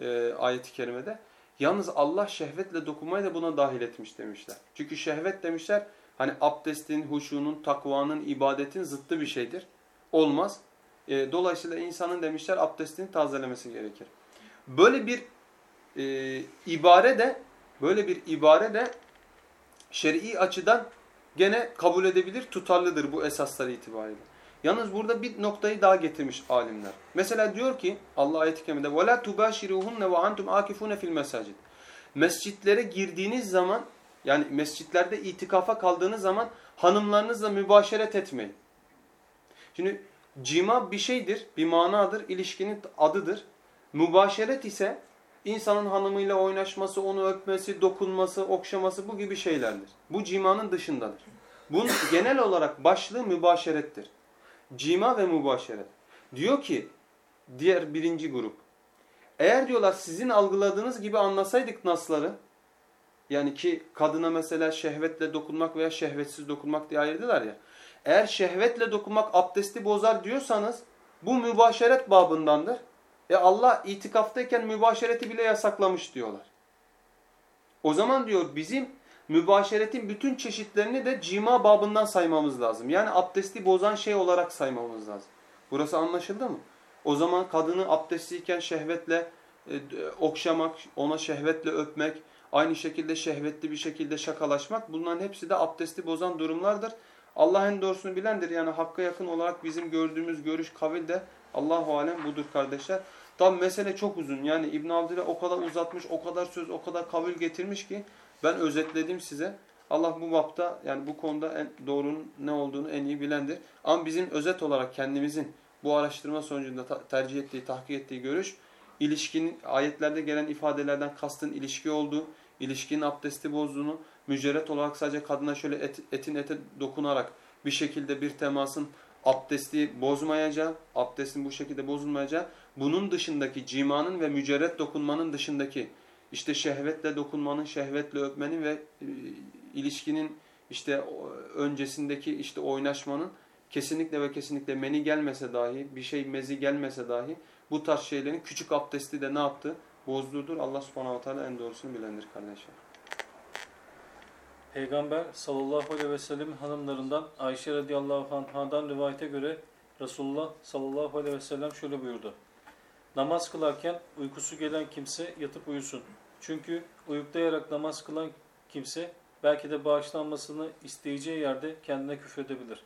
e, ayet-i kerimede. Yalnız Allah şehvetle dokunmayı da buna dahil etmiş demişler. Çünkü şehvet demişler hani abdestin, huşunun, takvanın, ibadetin zıttı bir şeydir. Olmaz. E, dolayısıyla insanın demişler abdestini tazelemesi gerekir. Böyle bir e, ibare de böyle bir ibare de şer'i açıdan gene kabul edebilir, tutarlıdır bu esaslar itibariyle. Yalnız burada bir noktayı daha getirmiş alimler. Mesela diyor ki Allah ayet-i kerimede وَلَا تُبَاشِرُوهُنَّ وَاَنْتُمْ عَاكِفُونَ فِي الْمَسَاجِدِ Mescitlere girdiğiniz zaman yani mescitlerde itikafa kaldığınız zaman hanımlarınızla mübaşeret etmeyin. Şimdi cima bir şeydir, bir manadır, ilişkinin adıdır. Mübaşeret ise insanın hanımıyla oynaşması, onu öpmesi, dokunması, okşaması bu gibi şeylerdir. Bu cimanın dışındadır. Bunun genel olarak başlığı mübaşerettir. Cima ve mübaşeret. Diyor ki diğer birinci grup. Eğer diyorlar sizin algıladığınız gibi anlasaydık nasları yani ki kadına mesela şehvetle dokunmak veya şehvetsiz dokunmak diye ayırdılar ya. Eğer şehvetle dokunmak abdesti bozar diyorsanız bu mübaşeret babındandır. E Allah itikaftayken mübaşereti bile yasaklamış diyorlar. O zaman diyor bizim mübaşeretin bütün çeşitlerini de cima babından saymamız lazım. Yani abdesti bozan şey olarak saymamız lazım. Burası anlaşıldı mı? O zaman kadını abdestliyken şehvetle e, okşamak, ona şehvetle öpmek, aynı şekilde şehvetli bir şekilde şakalaşmak bunların hepsi de abdesti bozan durumlardır. Allah en doğrusunu bilendir. Yani hakka yakın olarak bizim gördüğümüz görüş kavil de Allahu alem budur kardeşler. Tam mesele çok uzun. Yani İbn Abdül'e o kadar uzatmış, o kadar söz, o kadar kavil getirmiş ki ben özetledim size. Allah bu bapta yani bu konuda en doğrunun ne olduğunu en iyi bilendir. Ama bizim özet olarak kendimizin bu araştırma sonucunda tercih ettiği, tahkik ettiği görüş ilişkinin ayetlerde gelen ifadelerden kastın ilişki olduğu, ilişkinin abdesti bozduğunu, mücerret olarak sadece kadına şöyle et, etin ete dokunarak bir şekilde bir temasın abdesti bozmayacağı, abdestin bu şekilde bozulmayacağı, bunun dışındaki cimanın ve mücerret dokunmanın dışındaki işte şehvetle dokunmanın, şehvetle öpmenin ve e, ilişkinin işte öncesindeki işte oynaşmanın kesinlikle ve kesinlikle meni gelmese dahi, bir şey mezi gelmese dahi bu tarz şeylerin küçük abdesti de ne yaptı? Bozduğudur. Allah subhanahu teala en doğrusunu bilendir kardeşler. Peygamber sallallahu aleyhi ve sellem hanımlarından Ayşe radıyallahu anhadan rivayete göre Resulullah sallallahu aleyhi ve sellem şöyle buyurdu. Namaz kılarken uykusu gelen kimse yatıp uyusun. Çünkü uyuklayarak namaz kılan kimse belki de bağışlanmasını isteyeceği yerde kendine küfredebilir.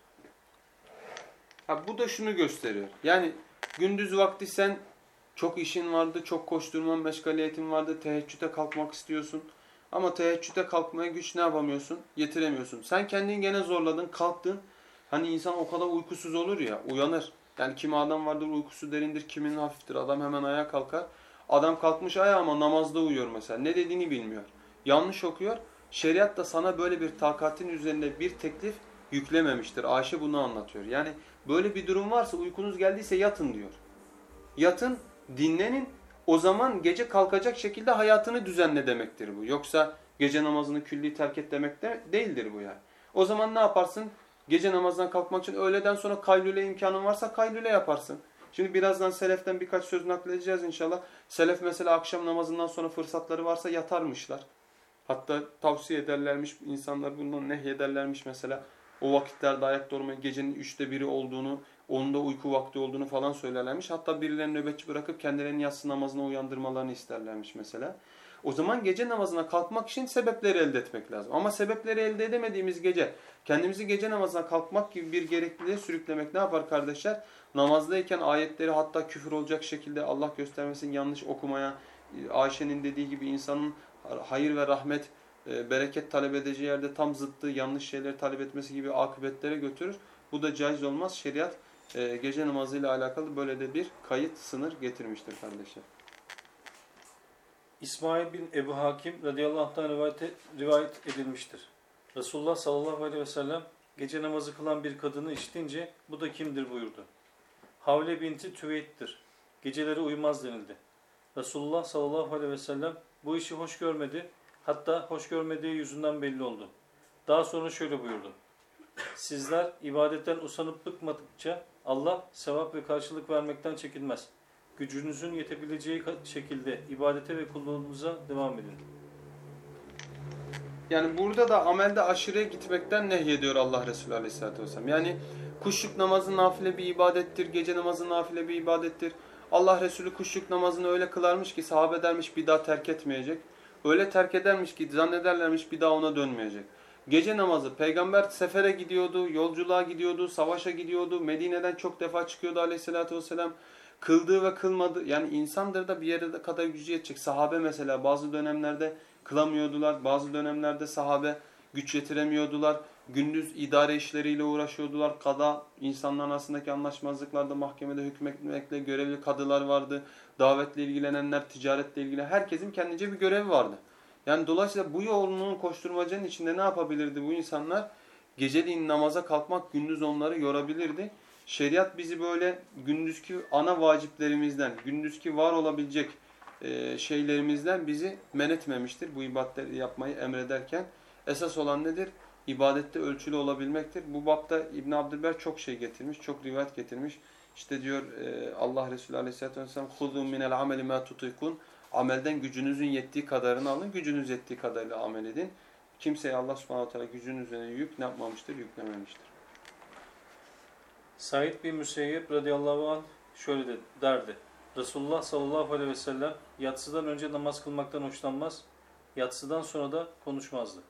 Ha, bu da şunu gösteriyor. Yani gündüz vakti sen çok işin vardı, çok koşturman, meşgaliyetin vardı, teheccüde kalkmak istiyorsun. Ama teheccüde kalkmaya güç ne yapamıyorsun? Yetiremiyorsun. Sen kendini gene zorladın, kalktın. Hani insan o kadar uykusuz olur ya, uyanır. Yani kimi adam vardır uykusu derindir, kiminin hafiftir. Adam hemen ayağa kalkar. Adam kalkmış ayağa ama namazda uyuyor mesela. Ne dediğini bilmiyor. Yanlış okuyor. Şeriat da sana böyle bir takatin üzerinde bir teklif yüklememiştir. Ayşe bunu anlatıyor. Yani böyle bir durum varsa uykunuz geldiyse yatın diyor. Yatın, dinlenin. O zaman gece kalkacak şekilde hayatını düzenle demektir bu. Yoksa gece namazını külli terk et demek de değildir bu yani. O zaman ne yaparsın? Gece namazdan kalkmak için öğleden sonra kaylule imkanın varsa kaylule yaparsın. Şimdi birazdan seleften birkaç söz nakledeceğiz inşallah. Selef mesela akşam namazından sonra fırsatları varsa yatarmışlar. Hatta tavsiye ederlermiş, insanlar bundan nehyederlermiş mesela. O vakitlerde ayakta olmayı, gecenin üçte biri olduğunu, onun da uyku vakti olduğunu falan söylerlermiş. Hatta birilerini nöbetçi bırakıp kendilerini yatsı namazına uyandırmalarını isterlermiş mesela. O zaman gece namazına kalkmak için sebepleri elde etmek lazım. Ama sebepleri elde edemediğimiz gece kendimizi gece namazına kalkmak gibi bir gerekliliğe sürüklemek ne yapar kardeşler? Namazdayken ayetleri hatta küfür olacak şekilde Allah göstermesin yanlış okumaya, Ayşe'nin dediği gibi insanın hayır ve rahmet, e, bereket talep edeceği yerde tam zıttı yanlış şeyleri talep etmesi gibi akıbetlere götürür. Bu da caiz olmaz. Şeriat e, gece namazıyla alakalı böyle de bir kayıt, sınır getirmiştir kardeşler. İsmail bin Ebu Hakim radıyallahu anh'tan rivayet, rivayet edilmiştir. Resulullah sallallahu aleyhi ve sellem gece namazı kılan bir kadını işitince bu da kimdir buyurdu. Havle binti Tüveyt'tir. Geceleri uyumaz denildi. Resulullah sallallahu aleyhi ve sellem bu işi hoş görmedi. Hatta hoş görmediği yüzünden belli oldu. Daha sonra şöyle buyurdu. Sizler ibadetten usanıp bıkmadıkça Allah sevap ve karşılık vermekten çekinmez. Gücünüzün yetebileceği şekilde ibadete ve kulluğunuza devam edin. Yani burada da amelde aşırıya gitmekten nehyediyor Allah Resulü Aleyhisselatü Vesselam. Yani kuşluk namazı nafile bir ibadettir, gece namazı nafile bir ibadettir. Allah Resulü kuşluk namazını öyle kılarmış ki sahabe dermiş bir daha terk etmeyecek. Öyle terk edermiş ki zannederlermiş bir daha ona dönmeyecek. Gece namazı peygamber sefere gidiyordu, yolculuğa gidiyordu, savaşa gidiyordu. Medine'den çok defa çıkıyordu Aleyhisselatü Vesselam. Kıldığı ve kılmadı yani insandır da bir yere kadar gücü yetecek. Sahabe mesela bazı dönemlerde kılamıyordular. Bazı dönemlerde sahabe güç yetiremiyordular. Gündüz idare işleriyle uğraşıyordular. Kada, insanların arasındaki anlaşmazlıklarda mahkemede hükmetmekle görevli kadılar vardı. Davetle ilgilenenler, ticaretle ilgili herkesin kendince bir görevi vardı. Yani dolayısıyla bu yoğunluğun koşturmacanın içinde ne yapabilirdi bu insanlar? Geceliğin namaza kalkmak gündüz onları yorabilirdi. Şeriat bizi böyle gündüzki ana vaciplerimizden, gündüzki var olabilecek e, şeylerimizden bizi men etmemiştir. Bu ibadetleri yapmayı emrederken esas olan nedir? İbadette ölçülü olabilmektir. Bu bapta İbn Abdülber çok şey getirmiş, çok rivayet getirmiş. İşte diyor e, Allah Resulü Aleyhisselatü Vesselam خُذُوا مِنَ الْعَمَلِ مَا تُطِيقُونَ Amelden gücünüzün yettiği kadarını alın, gücünüz yettiği kadarıyla amel edin. Kimseye Allah subhanahu teala gücünün üzerine yük ne yapmamıştır? Yüklememiştir. Said bin Müseyyep radıyallahu anh şöyle de, derdi. Resulullah sallallahu aleyhi ve sellem yatsıdan önce namaz kılmaktan hoşlanmaz, yatsıdan sonra da konuşmazdı.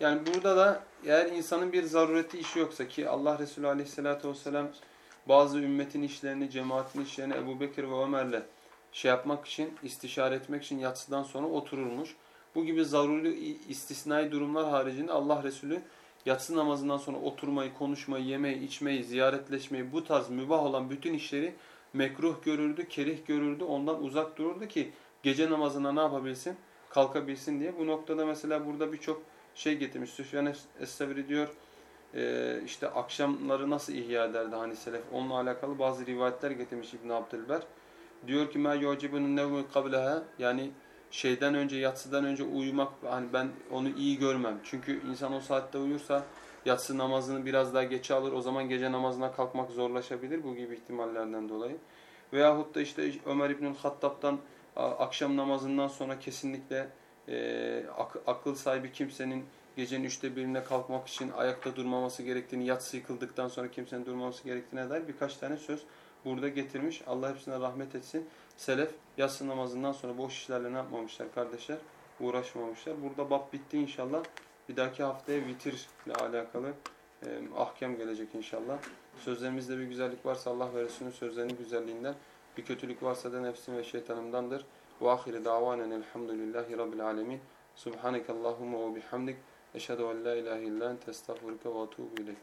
Yani burada da eğer insanın bir zarureti işi yoksa ki Allah Resulü Aleyhisselatü Vesselam bazı ümmetin işlerini, cemaatin işlerini Ebu Bekir ve Ömer'le şey yapmak için, istişare etmek için yatsıdan sonra otururmuş. Bu gibi zaruri istisnai durumlar haricinde Allah Resulü yatsı namazından sonra oturmayı, konuşmayı, yemeği, içmeyi, ziyaretleşmeyi bu tarz mübah olan bütün işleri mekruh görürdü, kerih görürdü, ondan uzak dururdu ki gece namazına ne yapabilsin? Kalkabilsin diye. Bu noktada mesela burada birçok şey getirmiş. Süfyan Es-Sevri diyor e, işte akşamları nasıl ihya ederdi hani selef. Onunla alakalı bazı rivayetler getirmiş İbn Abdülber. Diyor ki ma yucibun nevmi qablaha yani şeyden önce yatsıdan önce uyumak hani ben onu iyi görmem. Çünkü insan o saatte uyursa yatsı namazını biraz daha geçe alır. O zaman gece namazına kalkmak zorlaşabilir bu gibi ihtimallerden dolayı. Veyahut da işte Ömer İbnül Hattab'dan akşam namazından sonra kesinlikle e, ak akıl sahibi kimsenin gecenin üçte birine kalkmak için ayakta durmaması gerektiğini, yatsı yıkıldıktan sonra kimsenin durmaması gerektiğine dair birkaç tane söz burada getirmiş. Allah hepsine rahmet etsin. Selef yatsı namazından sonra boş işlerle ne yapmamışlar kardeşler? Uğraşmamışlar. Burada bab bitti inşallah. Bir dahaki haftaya vitirle alakalı e, ahkam gelecek inşallah. Sözlerimizde bir güzellik varsa Allah ve Resulünün sözlerinin güzelliğinden, bir kötülük varsa da nefsim ve şeytanımdandır. Ve ahire davanen elhamdülillahi rabbil alemin. Subhaneke Allahumma ve bihamdik. Eşhedü en la ilahe illa ente estağfurüke ve etûbü ileyk.